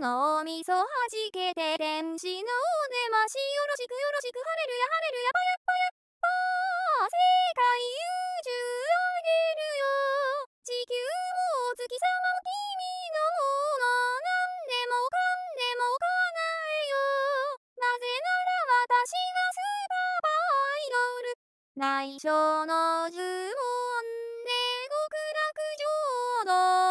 脳みそはじけて天使のおねましよろしくよろしくハレルヤハレルヤパヤパヤパー世界宇宙あげるよ地球もお月様も君のもの何でもかんでも叶えよなぜなら私がスーパーアイドル内緒の呪文で極楽浄土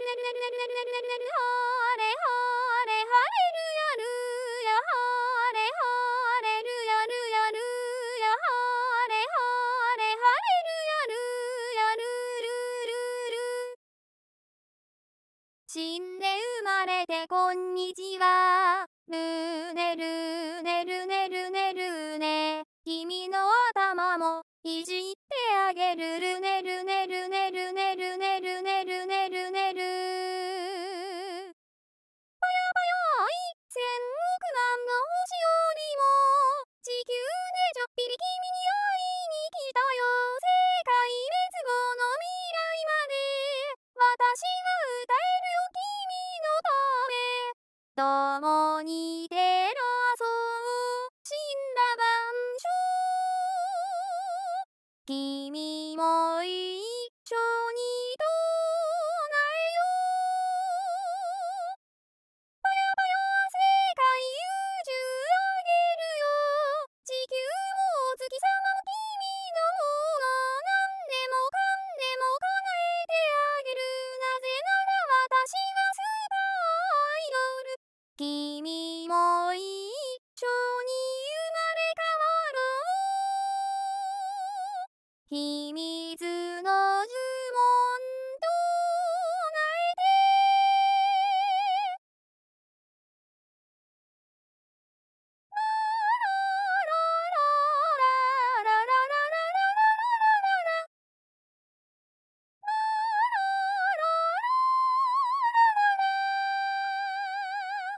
死んで生まれてこんにちは。ぬねるねるねるねるね。君の頭もいじってあげるるねるねるねるねるねるねるねるねる。ぽよぽよい千億万の星よりも地球でちょっぴり君君君